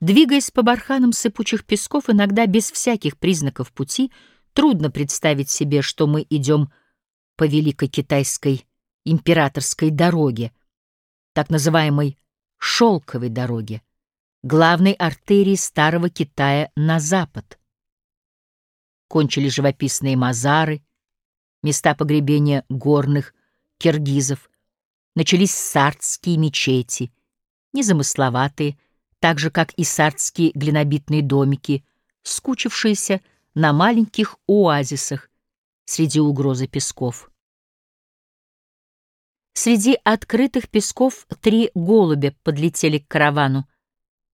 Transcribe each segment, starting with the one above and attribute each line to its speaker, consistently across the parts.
Speaker 1: Двигаясь по барханам сыпучих песков, иногда без всяких признаков пути, трудно представить себе, что мы идем по Великой Китайской императорской дороге, так называемой «шелковой дороге», главной артерии Старого Китая на запад. Кончили живописные мазары, места погребения горных киргизов, начались сардские мечети, незамысловатые, так же, как и сардские глинобитные домики, скучившиеся на маленьких оазисах среди угрозы песков. Среди открытых песков три голубя подлетели к каравану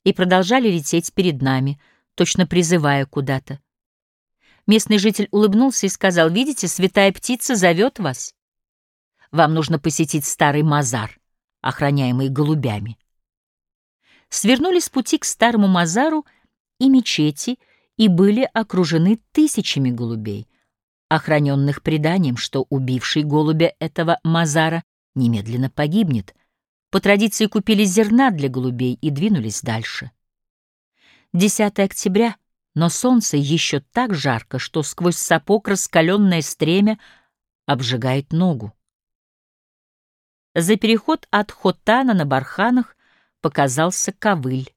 Speaker 1: и продолжали лететь перед нами, точно призывая куда-то. Местный житель улыбнулся и сказал, «Видите, святая птица зовет вас. Вам нужно посетить старый мазар, охраняемый голубями». Свернули с пути к старому мазару и мечети и были окружены тысячами голубей, охраненных преданием, что убивший голубя этого мазара немедленно погибнет. По традиции купили зерна для голубей и двинулись дальше. 10 октября, но солнце еще так жарко, что сквозь сапог раскаленное стремя обжигает ногу. За переход от Хотана на барханах показался ковыль,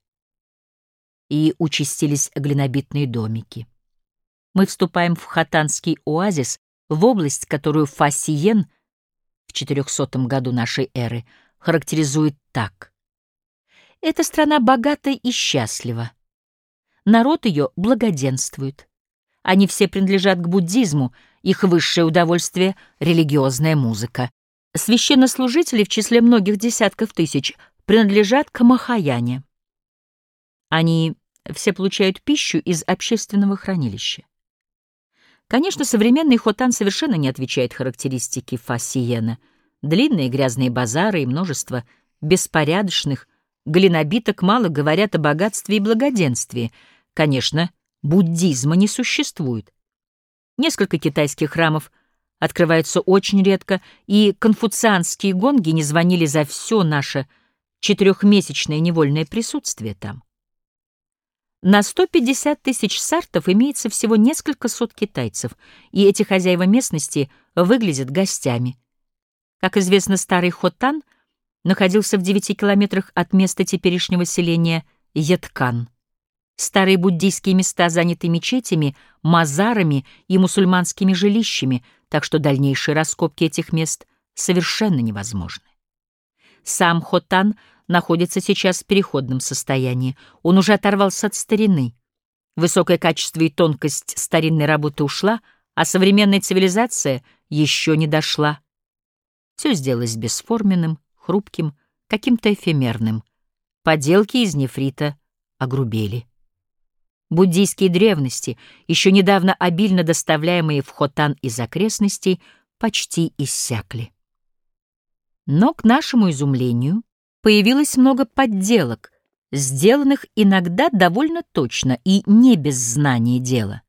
Speaker 1: и участились глинобитные домики. Мы вступаем в Хатанский оазис, в область, которую Фасиен — в 400 году нашей эры характеризует так. Эта страна богата и счастлива. Народ ее благоденствует. Они все принадлежат к буддизму, их высшее удовольствие — религиозная музыка. Священнослужители в числе многих десятков тысяч принадлежат к Махаяне. Они все получают пищу из общественного хранилища. Конечно, современный Хотан совершенно не отвечает характеристике Фасиена. Длинные грязные базары и множество беспорядочных глинобиток мало говорят о богатстве и благоденствии. Конечно, буддизма не существует. Несколько китайских храмов открываются очень редко, и конфуцианские гонги не звонили за все наше четырехмесячное невольное присутствие там. На 150 тысяч сартов имеется всего несколько сот китайцев, и эти хозяева местности выглядят гостями. Как известно, старый Хотан находился в 9 километрах от места теперешнего селения Еткан. Старые буддийские места заняты мечетями, мазарами и мусульманскими жилищами, так что дальнейшие раскопки этих мест совершенно невозможны. Сам Хотан — находится сейчас в переходном состоянии. Он уже оторвался от старины. Высокое качество и тонкость старинной работы ушла, а современная цивилизация еще не дошла. Все сделалось бесформенным, хрупким, каким-то эфемерным. Поделки из нефрита огрубели. Буддийские древности, еще недавно обильно доставляемые в Хотан из окрестностей, почти иссякли. Но, к нашему изумлению, появилось много подделок, сделанных иногда довольно точно и не без знания дела.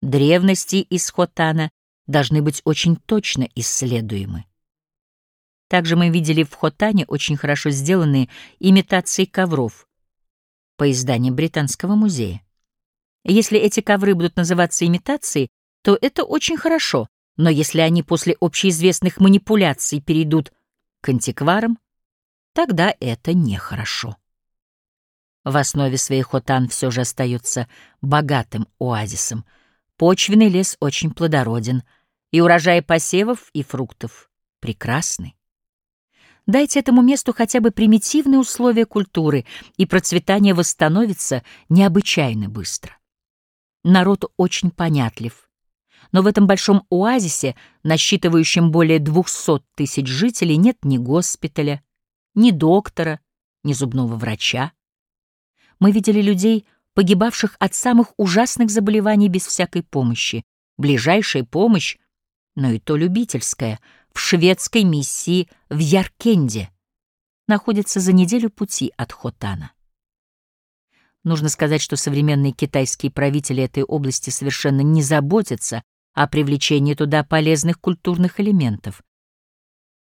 Speaker 1: Древности из Хотана должны быть очень точно исследуемы. Также мы видели в Хотане очень хорошо сделанные имитации ковров по изданиям Британского музея. Если эти ковры будут называться имитацией, то это очень хорошо, но если они после общеизвестных манипуляций перейдут к антикварам, тогда это нехорошо. В основе своей Хотан все же остается богатым оазисом. Почвенный лес очень плодороден, и урожаи посевов и фруктов прекрасны. Дайте этому месту хотя бы примитивные условия культуры, и процветание восстановится необычайно быстро. Народ очень понятлив. Но в этом большом оазисе, насчитывающем более двухсот тысяч жителей, нет ни госпиталя, ни доктора, ни зубного врача. Мы видели людей, погибавших от самых ужасных заболеваний без всякой помощи. Ближайшая помощь, но и то любительская, в шведской миссии в Яркенде, находится за неделю пути от Хотана. Нужно сказать, что современные китайские правители этой области совершенно не заботятся о привлечении туда полезных культурных элементов.